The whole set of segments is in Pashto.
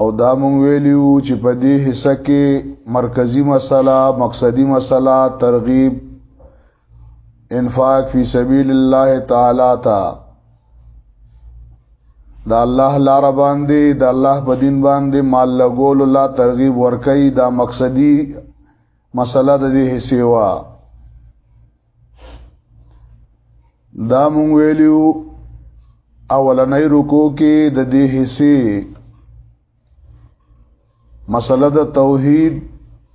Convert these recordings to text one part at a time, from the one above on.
او دا مونږ ویلیو چې په دې حصہ کې مرکزی مسله مقصدی مسله ترغیب انفاق فی سبیل الله تعالی تا دا الله لار باندې دا الله په دین باندې مال لګول الله ترغیب ورکړي دا مقصدی مسله د دې حصے وا دا مونږ ویلو اولنې رکو کې د دې حصے مسله د توحید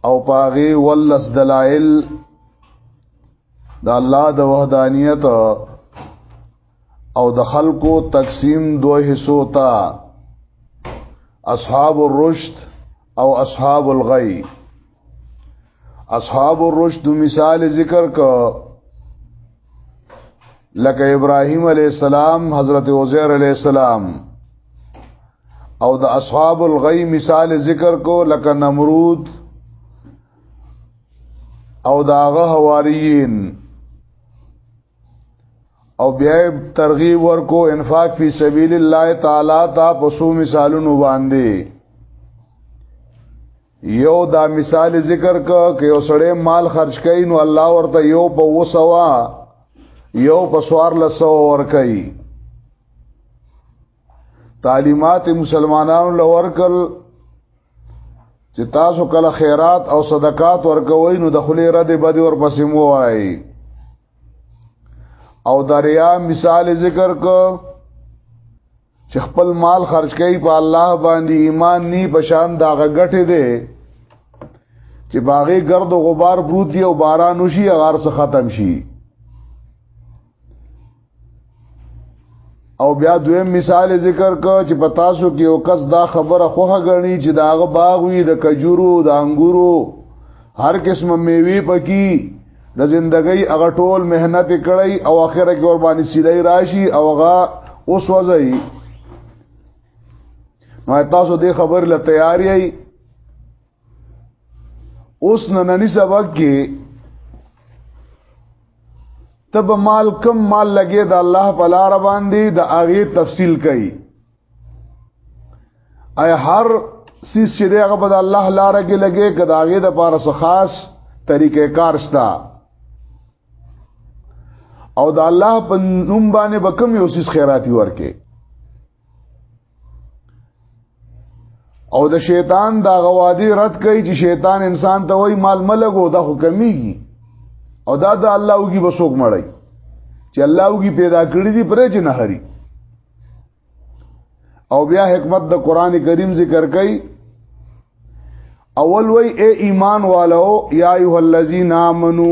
او پاغه ولس دلائل د الله د وحدانیت او د خلکو تقسیم دوه حصو ته اصحاب الرشد او اصحاب الغی اصحاب الرشد مثال ذکر کو لکه ابراهیم علی السلام حضرت عزیر علی السلام او د اصحاب الغی مثال ذکر کو لکه نمرود او داغه حواریین او بیا ترغیب ورکو انفاق فی سبیل الله تعالی تا پسو مثالونو باندې یو دا مثال ذکر ک که یو سړی مال خرج کین نو الله ورته یو په وسوا یو په سوار لسو ور کوي تعلیمات مسلمانانو لور کل چې تاسو کله خیرات او صدقات ورکوي نو د خلی رد بد ور پسې مو وای او دریا مثال ذکر کو چې خپل مال خرج کوي په الله باندې ایمان ني پشان دا غټه دي چې باغې گرد او غبار پروت دی او باران وشي غار څخه ختم شي او بیا دویم مثال ذکر کو چې په تاسو کې یو کس دا خبره خوخه غني چې دا غ باغ وي د کجورو د انګورو هر قسم میوه پکې د زندګۍ هغه ټول مهنت کړی او اخره کې قرباني سیلای راشي او هغه اوس وځي ما تاسو دې خبر له تیاری اوس نننی سبق کې تب مال کم مال لګي د الله په لار باندې د هغه تفصیل کوي اي هر سیس چې دغه په الله لار کې لګي کدا هغه د پاره څه خاص طریقې کار شته او د الله په نوم باندې بکم یو سیس خیراتی ورکه او د شیطان دا غوادي رد کوي چې شیطان انسان ته وای مال ملګو دا خو کمیږي او دا د الله وګي بسوک مړی چې الله وګي پیدا کړی دی پرې چې نه هري او بیا حکمت د قران کریم ذکر کوي اول وی اے ایمان والو یا ایه الذین آمنو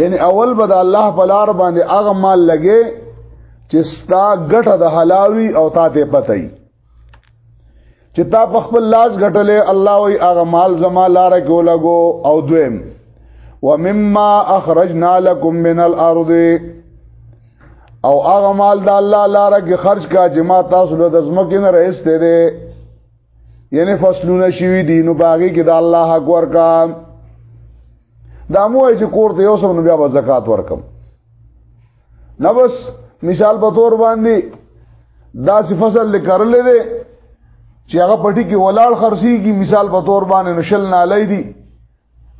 یعنی اول به د الله په لار باندې هغه مال لګې چې ستا ګټه د حلاوي او تا ته پته ای چې تا په خپل لاس ګټلې الله وی هغه مال زما لار کې ولګو او دویم ومما اخرجنا لكم من الارض او هغه مال د الله لار کې خرج کا چې ما تاسو له ځمکې نه راځته دي یعنی فصلونه شوی دی نو باغی کې د الله حق ورکا دا مو چې کور ته یو سم نو بیا به زکات ورکم نو بس مثال په تور باندې دا سی فصل لکرل دی چې هغه پټي کې ولاړ خرسي کی مثال په تور باندې نشل نه لای دی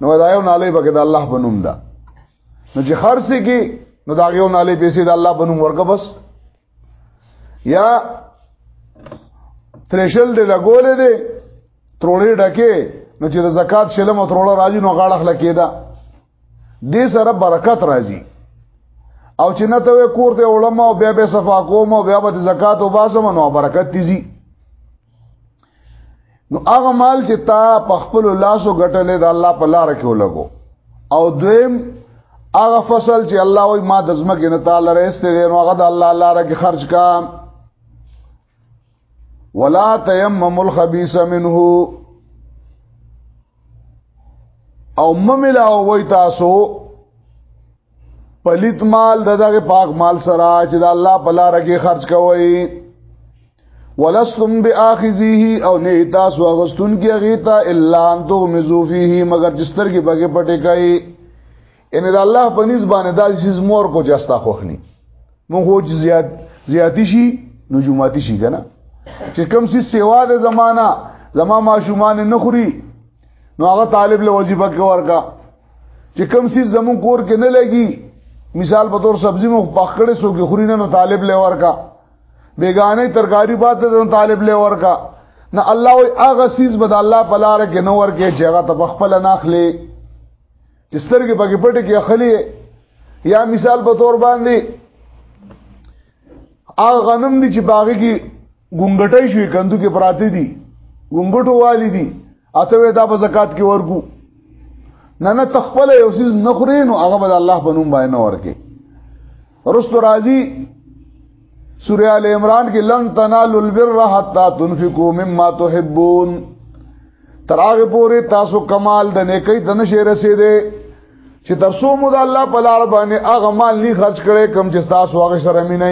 نو دا یو نالی بګه د الله په نوم ده نو چې خرڅ کی نو دا یو نالی پیسې د الله په نوم ورګه بس یا ترشل دې لګولې دې تروړې ډکه نو چې د زکات شلم او تروړه راځي نو غاړه خلک کېده دې سره برکت راځي او چې نه ته کور ته علماء او بیا به صفا کوم او بیا به زکات او باسم نو برکت تیزي نو هغه مال چې تا په خپل لاسو ګټلې د الله په لار کې ولګو او دویم هغه فصل چې الله وي ما د زمکه نه تعالی رسته دی نو هغه د الله لار کې خرج کا ولا تیمم الخبيث منه او مملا وای تاسو پلیت مال د دغه پاک مال سره چې د الله په لار کې خرج کوي ولستم باخذیه او نه تاسو غستون کې غیتا الا ان تغمزو فيه مگر جستر کې بګه پټه کوي ان د الله په نس باندې دا چیز مور کو جستا خوخني مونږ هو زیات زیاتی شي نجوماتی شي کنه چې کوم سي سیوا د زمانہ زما ماشومان نه خوري نو هغه طالب له وظیفه کې ورکا چې کم سیز زمون کور کې نه لګي مثال په تور سبزی مو پخړې سو کې خورینه نو طالب لور کا بیگانه ترکاری بات ته طالب لور کا نه الله وي هغه سیز بد الله په لار کې نو ورکه چې هغه تبخپل نه اخلي چې سترګې پکې پټې کې اخلي یا مثال په تور باندې هغه غنم دي چې باغې کې ګونګټې شوې کندو کې پراته دي ګونګټو والی دي اته وې دا په زکات کې ورګو نه نه تخپل یو سیز نخري نو هغه به الله په نوم باندې ورکه رست راضی سوره ال عمران کې لن تنالوا البر حتا تنفقوا مما تحبون تراغه پوری تاسو کمال د نیکی د نشه رسیدې چې تر څو مو د الله په لار باندې هغه مال نه خرج کړي کم چې تاسو هغه سره مینه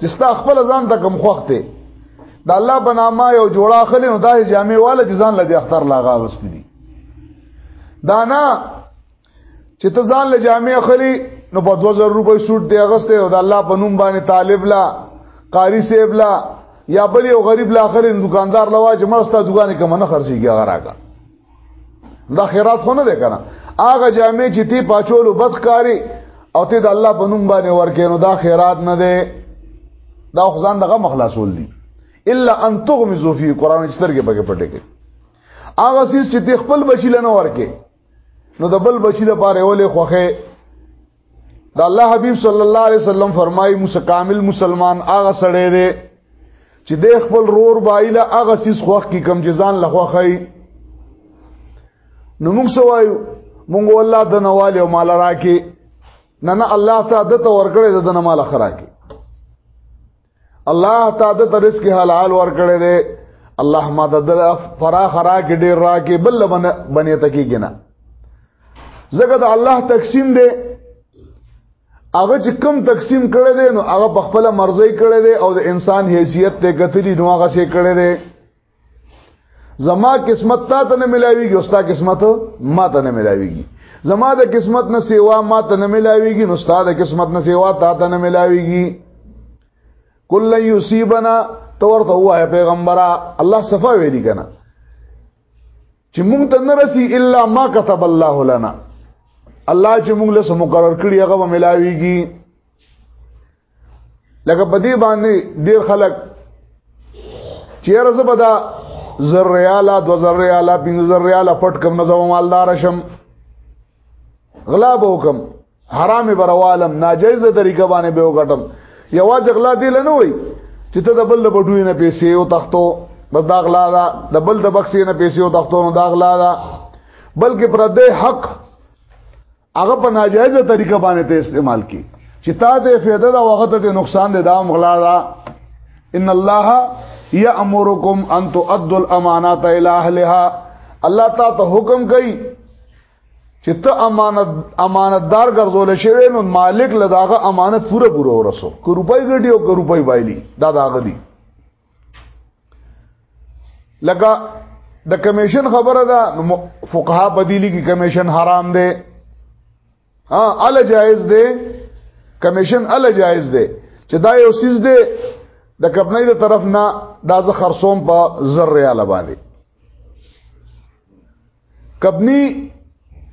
چې ستا خپل ځان ته کم خوخت دی د الله په نامه یو جوړه اخلي نو دا جامع والا چې ځان لدی اختر لاغا غست دي دا نه چې ته ځان له جامع اخلي نو په 2000 روپۍ سوټ دی غسته او د الله په نوم باندې طالب لا قاری سیب لا یا بل یو غریب لا اخر دکاندار لوا چې مستا دکان کې منه خرچي کیږي راکا دا خیرات خو نه دی کنه هغه جامع چې تی پاچولو بدکاری او ته د الله په نوم باندې ورکینو دا خیرات نه دی دا خدان دغه مخلاصول دي الا ان تغمزو فی قران چترګه پکې پټه کې هغه سیس چې خپل بچی لنه ورکه نو د بل بچی لپاره ولې خوخه دا الله حبیب صلی الله علیه وسلم فرمایي مستقامل مسلمان هغه سړی دی چې د خپل رور بایله هغه سیس خوخ کی کم جزان لخواخی نو موږ سوایو موږ والله د نواله او مال راکې نه نه الله ته د تور کړې د نه مال خراکې الله تعالی ته رزق حلال ورکړي دي الله ما د دل فراخ را کې ډیر را کې بل بنې تکي ګنا زګه د الله تقسیم دی هغه چې کم تقسیم کړي دي نو هغه په خپل مرزي کړي دي او د انسان حیثیت ته کتلی نو هغه سي کړي دي زما قسمت تا ته نه ملاويږي او ستا قسمت ما ته نه ملاويږي زما د قسمت نه سیوا ما ته نه ملاويږي نو ستا د قسمت نه سیوا تا ته نه ملاويږي کله یصيبنا تو ورته وای پیغمبره الله صفا ویلی کنه چې مونږ ته نه رسی الا ما كتب الله لنا الله چې مونږ له مقرر کړی هغه به ملاويږي لکه په دې باندې ډیر خلک چیرې زبدا زر ریالا دو زر ریالا پنځه زر ریالا پټ کم نه زو مالدار شم غلا به وکم حرام بروالم ناجیزه طریقه باندې به وګټم یواز غلا دی لنه وای چې ته د بل د بډوی نه پیسې او تختو بس دا غلا ده د بل د بکسې نه پیسې او تختو نو دا غلا ده بلکې پر دې حق هغه په ناجیزه طریقه باندې ته استعمال کی چې تا دې فایده دا وخت ته نقصان دې دا مغلا ده ان الله یامرکم ان تؤدوا الامانات الى اهلها الله تعالی حکم کوي چې ته امانت امانتدار ګرځول شوی نو مالک له داغه امانت پوره پوره ورسو کو روپۍ ګټي او کو روپۍ بایلی دا داغه دی لکه د کمیشن خبره ده فقها بدیلی کی کمیشن حرام دی ها ال جایز دی کمیشن ال جایز دی چې دا یو سیز دی د کپنۍ د طرف نه دا ز خرصوم په زر ریال باندې کبنی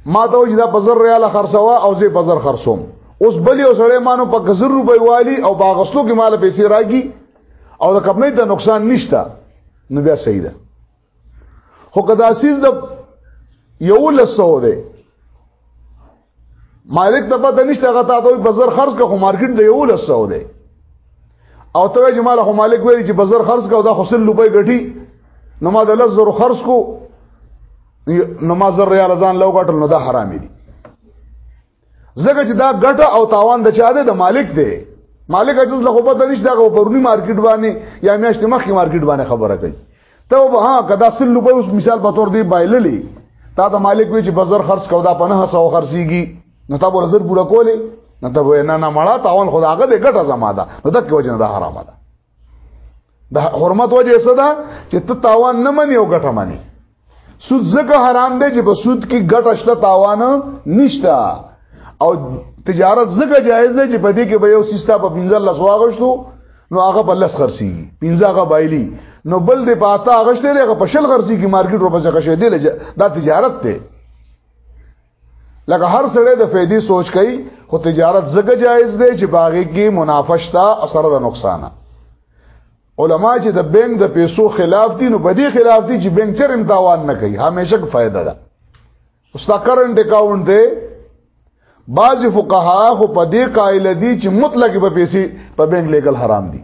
ما ته وجدا بازار ریال خرڅوا او زه بازار خرڅوم اوس بلی او سړی مانو په غزر روپۍ والی او باغستو کې مال پیسې راګي او د کبنی ته نقصان نشته نو بیا صحیح ده خو کدا سیز د یو لسو ده مالک ته پته نشته هغه ته دوی بازار خرج کا خو مارکیټ دی یو لسو دی او ته چې مال خو مالک ویل چې بازار خرج کا دا خو سل روپۍ ګټي نو ما د لز زرو خرج کو نو ما زر ریال ځان لو ګټل نو دا حرام دي زګه چې دا ګټه او تاوان د چا دی د مالک دی مالک اجز له خو پته نشته هغه پرونی مارکیټ باندې یا میاشتې مخکې مارکیټ باندې خبره کوي ته به ها کدا سل لوبه اوس مثال په تور دی بایللې تا د مالک وی چې بازار خرڅ کو دا پنه سو خرڅيږي نو تا به زر پورا کولې نو ته وې نه نه مړه تاون خدا هغه دې ګټه زما ده نو دغه وجه نه ده حرامه ده د حرمت وجه څه ده چې ته تاوان نه منې او ګټه منې سود زکه حرام دی چې په سود کې ګټه شته تاوان نشته او تجارت زکه جایز دی چې په دې کې به یو سیستا په 15 لسواغشتو نو هغه په لس خرسي پنځه هغه بایلی نو بل دې پاتا هغه شته هغه په شل خرسي کې مارکیټ ورو بچا شوی دی دا تجارت ته لکه هر سړی د فیدی سوچ کوي خو تجارت زګه جایز دی چې باغې کې منافع شته اثر د نقصان علما چې د بینک د پیسو خلاف دي نو په دې خلاف دي چې بینک چرم تاوان نه کوي همیشه فائدہ ده اوس دا کرنٹ اکاونټ دی بعض فقها خو په دې قائل دي چې مطلق په پیسې په بانک لیګل حرام دي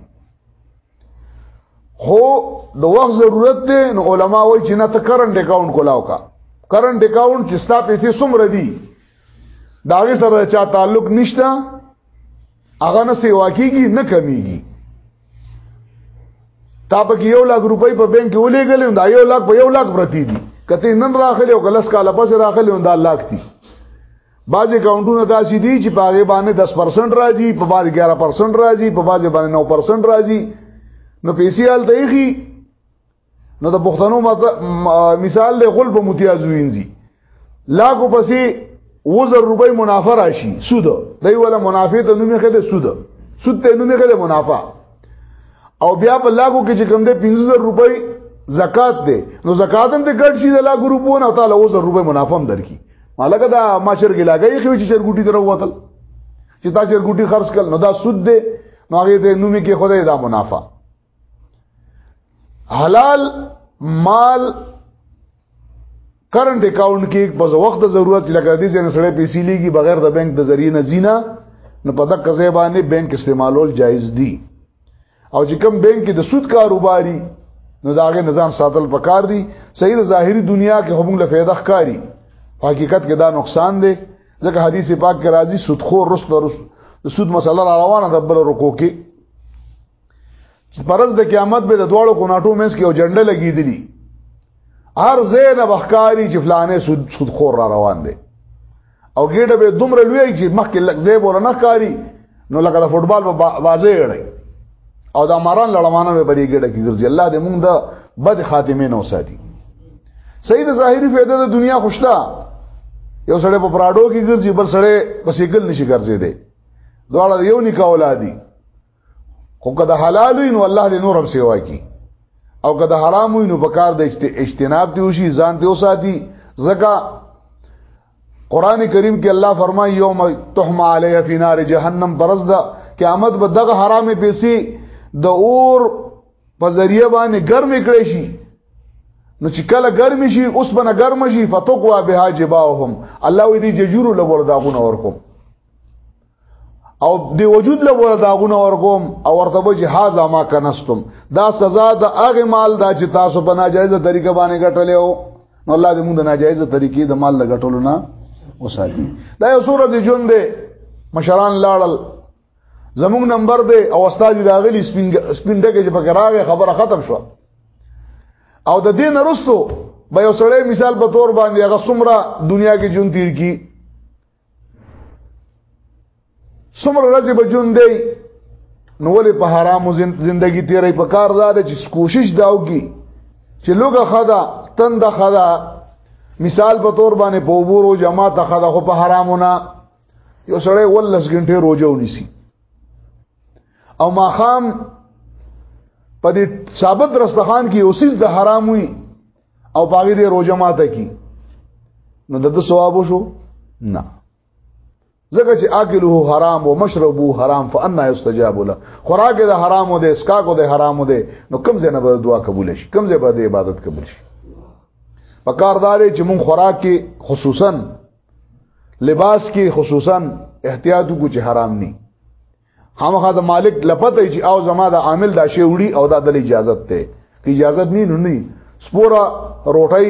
خو د وخت ضرورت دی نو علما وایي چې نه ته کرنٹ اکاونټ کولاو کا کرنٹ اکاونټ چې ستا پیسې څومره دي دا غي سره چا تعلق نشته هغه نه سیوا کیږي نه کمیږي تا په یو لک روپۍ په بانک کې ولېګلې دا یو لک په یو لک پرتی دي کته نن راخلې او کلس کاله پس راخلې دا لک دي بعضی اکاونټونه داسې دي چې په هغه باندې 10% راځي په بعض 11% راځي په بعض باندې 9% راځي نو پیسې حالت یې نو د پښتنو مثال له غلب متیاز وینځي لاکو پسې وزر روپۍ منافع راشي سود دی ولا منافع ته نومې خده سود سود ته نومې خده منافع او بیا په لاکو کې چې کم ده 15000 روپۍ زکات ده نو زکات هم ته ګډ شي د لاکو روپو نه تعالی وزر روپۍ منافع هم درکې مالګه دا ما چرګ لاګي خو چې چرګوټي درو وتل چې دا چرګوټي خرڅ کړ نو دا سود ده نو هغه ته نومې کې خدای دا منافع حلال مال کرنٹ اکاؤنٹ کې په وخت ضرورت لګا دي چې سړی پیسې لګي بغیر د بانک د ذریعہ نه زینا نو په دغه ځای باندې بانک استعمالول جایز دي او چې کوم بانک کې د سود کاروباري نو داغه نظام ساتل پکار دي صحیح ظاهري دنیا کې هم له فایده ښکاری حقیقت کې دا نقصان دی ځکه حدیث پاک کې راځي سود خور رسل رسل سود مسله روانه د بل رکو کې چې پرز د قیامت به د دواړو کوناټو مینس کې یو جنډه لګیدلی هر زین بخکاری چې فلانه سود سود خور را روان دی او ګډه به دومره لوی چې مخکې لک زیب ور نه کاری نو لکه د فوټبال په بازه اړي او دا ماران لړمانه به بری ګډه کې ګرځي الله دې مونږ د بد خاتمه نو ساتي سید ظاهری فائدہ د دنیا خوشتا یو سړی په پراډو کې ګرځي بل سړی په سیګل نشي ګرځي دی دواړه یو نکاح اولادي خو که د حلال وي نو الله دې نور هم سیوا کی او که د حرام وي نو په کار د اجتناب دی وشي ځان ته وساتي زکه قران کریم کې الله فرمایي یوم تحما علیه فی نار جهنم برز ده قیامت به دغه حرامه پیسې د اور په ذریعہ باندې ګرم کړي شي نو چې کله ګرم شي اوس باندې ګرم شي فتقوا بها جباهم الله دې ججور لور داغونه ورکوم او د وجود له ور داغونه ورغوم او ورته به جهاز ما کنستم دا سزا د هغه مال دا چې تاسو په ناجایزه طریقه باندې ګټلې او نو الله دې موږ د ناجایزه طریقې د مال له ګټلو نه وساتي دا یو سورۃ جون دی مشران لاړل زموږ نمبر دی او استاد راغلی سپین سپین دغه چې پکې راغی خبره ختم شو او د دین وروسته به یو سړی مثال په تور باندې هغه سمره دنیا کې جون تیر کی څومره ورځې به جون دی نو ولې په حرامو زندگی تیرې په کار زاد چې کوشش داوږي چې لوګه خدا تند خدا مثال په تور باندې په وبورو جماعت خدا خو په حرامو نه یو سړی ولس غنټه روزه ونیسي او ماخام په دې ثابت رستخان کې اوسیز د حرام وي او باغی دې روزه ماته کی نو د ثواب شو نه ځکه چې اکله حرام او مشربو حرام فانا یستجاب له خوراک د حرام او د اسکاکو د حرام دی نو کوم ځای نه به دعا قبول شي کوم ځای به د عبادت قبول شي پکاردار چې مون خوراک کې خصوصا لباس کې خصوصا احتیاط کو چې حرام نه خامخا د مالک لپته چې او زما د عامل دا شی وړي او دا د اجازه ته کی اجازه نه نه نه سپورا روټي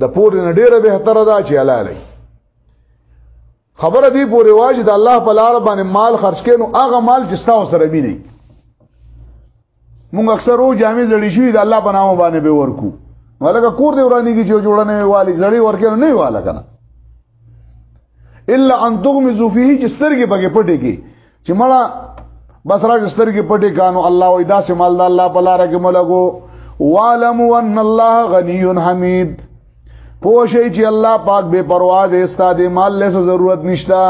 د پور نه ډیره به تر دا چې حلال خبره دی پورې واجب د الله په لار باندې مال خرج کینو هغه مال چې تاسو سره مینه مونږ اکثر او جامع زړی شوی د الله په نامه باندې به ورکو ولکه کور دی ورانی کی جو جوړنه والی زړی ورکه نه والا کنه الا ان تغمزو فيه چې سترګې پکې پټې کی چې مړه بس راځ سترګې پټې کانو الله وې داسې مال د الله په لار کې ملګو والم ان الله غنی حمید پوښی چې الله پاک به پروا دې استاد مال له ضرورت نشتا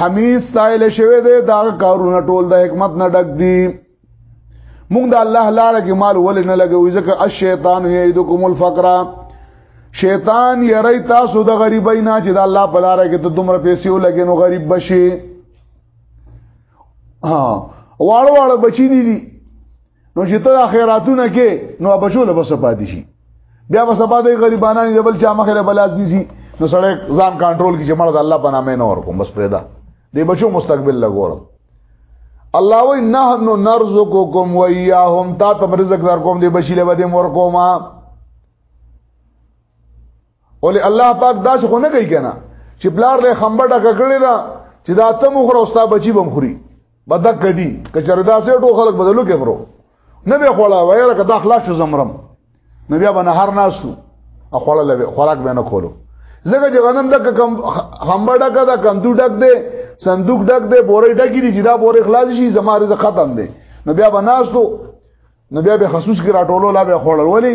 حمید ستایل شوی دی دا کارونه ټول د حکمت نه ډک دي موږ د الله لپاره کې مال ولې نه لګوي ځکه الشیطان یعیدکم الفقر شیطان یری تاسو د غریبای نه چې د الله په لار کې ته دومره پیسې ولګې نو غریب بشي ها واړو واړو بچی دي دي نو چې ته خیراتونه کې نو بچو له بس پاتې شي بیا بس پاتې غریبانان د بل چا مخه بلاز نيسي نو سړی ځان کنټرول کی چې مړ د الله په نامه نه ورکوم بس پرېدا دې بچو مستقبل لګورم الله وی نحن نرزقکم و ایاهم تا تم رزق در کوم دې بچی له بده مور کوما ولې الله پاک دا څه نه کوي کنه چې بلار له خمبه ډکه کړی دا چې دا تم خو راستا بچی بم خوري بدک کدي کچره دا سه ټو خلک بدلو کې برو نه به خوړا وایره کدا اخلاق شو زمرم نو بیا باندې هر ناسو اخوړه لوي خوراک به نه کولو زګه چې غنم دک کم خمبه ډک دا کندو ډک دی صندوق ډک دی بورې ډکی دي چې دا بورې خلاص شي زما رزق ختم دی نو بیا بناستو نو بیا به خصوص کې راټولو لا به خوړل ولی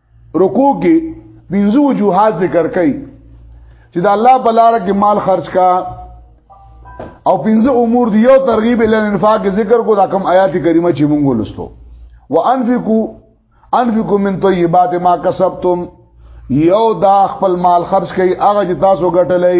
رکوع کې پنځه وجوهات ذکر کړي چې د الله په لار کې مال خرج کا او پنځه امور دی یو ترغیب ال انفاق ذکر کو دا کوم آیات کریمه چې مونږ ولستو وانفقوا انفقوا من طیبات ما کسبتم یو دا خپل مال خرج کړي هغه چې تاسو ګټلې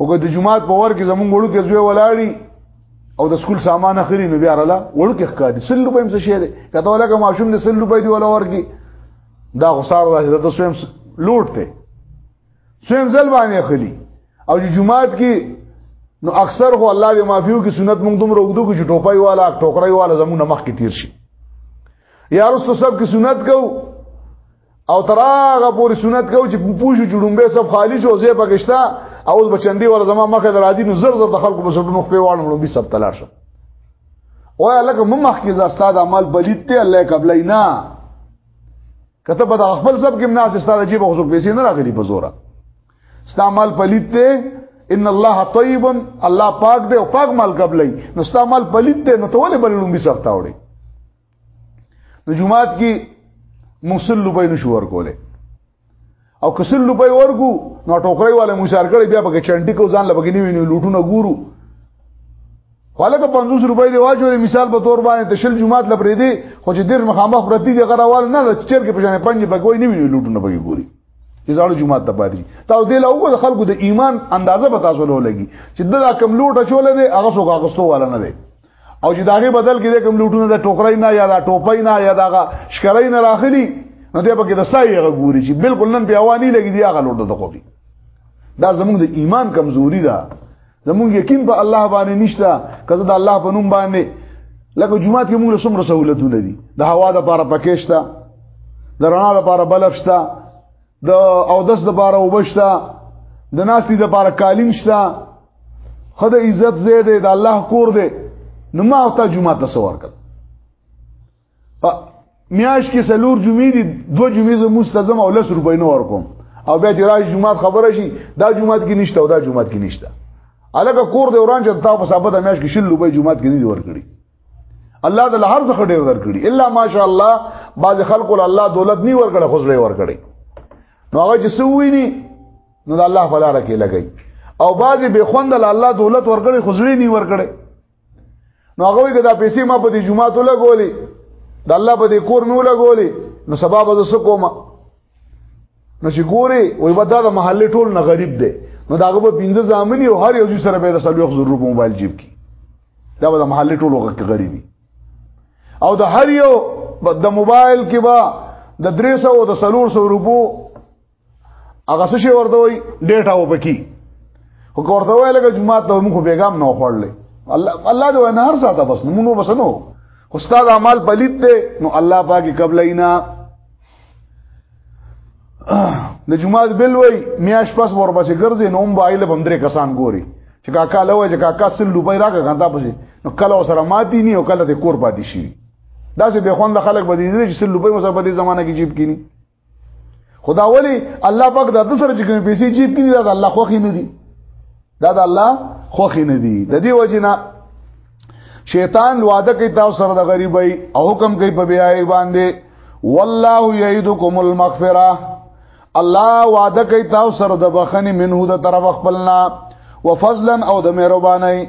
او که د جمعات په ور کې زمونږ وړو کې زوی ولاړی او د سکول سامان اخري نو بیا رااله وړو کې ښکاري سل روپې هم څه شي دي کته ولکه ماشوم د سل روپې دی ولا ورګي دا غصار راځي د تاسو هم لوټ ته سویم ځل باندې اخلي او چې جمعات کې نو اکثر خو الله دې معافيو کې سنت مونږ دوم روغدو کې ټوپای والا ټوکرای والا زمونږ مخ کې تیر شي یا رسول صاحب کې سنت کو او تراغه پوری سنت کو چې پوښو جوړمبه سب خالی شو زه پکشتا او اوس بچندې ور زما مخه درازي نو زر زر د خلکو په سټونو خپل واړم نو به سب تلار شو او لکه ممخ کې زاستاد عمل بلیت ته الله قبلای نه کته په خپل سب کې مناسب ستاره جیب خو پیسې نه راغلي په زوره استعمال پلیت ته ان الله طيب الله پاک دی او پاک مال قبلای نو استعمال پلیت ته نو ته ولې بللوم به سخت وړي نو جمعات کې موصل لوبې نشو ورکولې او کسل لوبې ورکو نو ټوکرې والے مشار کړي بیا پکې چنټي کو ځان لبګې نیو نیو لوټونه ګورو خلکه 50 روپۍ دی واجوې مثال په تور باندې تشل جمعات لپاره دی خو چې ډیر مخامخ پرتی دی غراوال نه چر کې پښنه پنځه بګوي نیو لوټونه بګي ګوري ازاړو جمعه ته پاتې تاسو دې له وګړو خلکو د ایمان اندازه به تاسو له لګي چې دا کم لوټه چولې ده هغه څوک هغه ستو والا نه دی او چې داغه بدل کې کوم لوټونه د ټوکرای نه یا د ټوپای نه یا دغه شکرای نه راخلی نو دی پکې د سایه غوري چې بالکل نن په اوانی لګي دی هغه لوټه دغه بي دا زموږ د ایمان کمزوري ده زموږ یقین په الله باندې نشته کله د الله په نوم باندې لکه جمعه کې موږ سم رسولتونه دي د هوا د لپاره پکېشته د رڼا لپاره بلب شته د اودس لپاره وبشته د ناستي لپاره کالین شته خدای عزت زید د الله کور دی نو ما او ته جمعه ته سوار کړ میاش کې سلور جمعې دي دو جمعې زه مستزم او لس روپۍ نه ورکوم او بیا چې راځي جمعه خبره شي دا جمعه کې نشته او دا جمعه کې نشته الګه کور دی وران چې تا په صاحب د میاش کې شل روپۍ جمعه کې نه دی ورکړي الله د هر څه ډیر درکړي الا ماشاء الله بعض خلکو الله دولت نی ورکړي خو زړه ورکړي نو هغه چې سویني نو د الله په لار کې لګي او بعضی به خوند الله دولت ورکړي خزړي نه ورکړي نو هغه کې دا پیسې ما په دې جمعه ته لګولې د الله په دې کور مې لګولې نو سبب د څه کومه نو چې ګوري وای په دا د محلې ټول نه غریب دی نو داغه په 15 ځامنی او هر یو سره به د سلوخ ضرور په موبایل جیب کې دا به د محلې ټول وخت غریبي او د هر یو د موبایل کې با د 300 او د 300 روپو هغه څه شي ورته وي ډیټا وبکی خو ورته وای لکه جمعه ته موږ بیګام نه خوړل الله الله دې نه هر ساته بس نمونه بس نو استاد اعمال پلیت دی نو الله پاکي قبل اینا د جمعه بل وای میاش پس ور بس ګرځي نو موبایل بندره کسان ګوري چې کاکا لوي چې کاکا سل لوبای راګه غندا پسې نو کله سره ماتي نه او کله د کور پاتې شي دا چې به خوند خلک بدې دي چې سل لوبای مو سره په دې زمانہ کې جیب کینی خدا ولی الله پاک د دوسر چې کوم پیسې جیب کې دا الله خوخي نه دي دا د الله خوخي نه دي د دې وجنه شیطان وعده کوي تاسو سره د غریبۍ او حکم کوي په بیاي باندې والله یعیدکم المغفره الله وعده کوي تاسو سره د بخنی منه د طرف خپلنا وفضلا او د مهرباني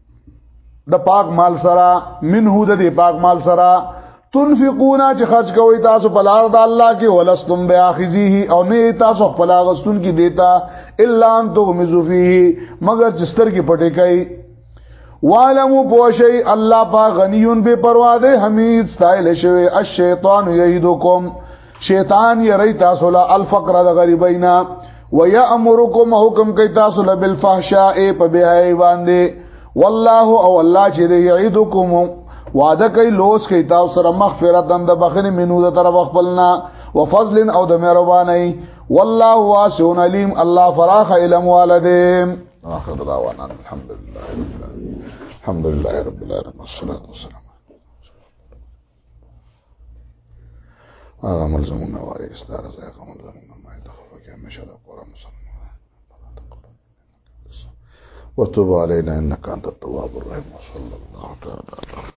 د پاک مال سره منه د دې پاک مال سره تنفقونا چې خرج کوي تاسو په لار د الله کې ولستم بیاخذیه او نه تاسو خپل غستون کې دیتا الا ان تغمزو فيه مگر چې ستر کې پټې کوي وعلمو پوشی الله پاک غنیون بے پروا دے حمید ستایل شوی الشیطان یهیدکم شیطان یری تاسو له الفقر د غریبینا ويامرکم حکم کوي تاسو له بالفحشاء په بهای باندې والله او الله چې یعیدکم وعده کوي لوس کوي تاسو سره مغفرت د بخنه منو د طرف خپلنا وفضل او د مهرباني والله واسع علیم الله فراخ علم والدیم اخر دعوانا الحمد لله الحمد لله رب العالمين والصلاه والسلام هذا ملزمنا وعليه إصدار زيغ ملزمنا ما يتخفك مشهد شر القرى وتوب علينا إنك أنت التواب الرحيم وصلى الله تعالى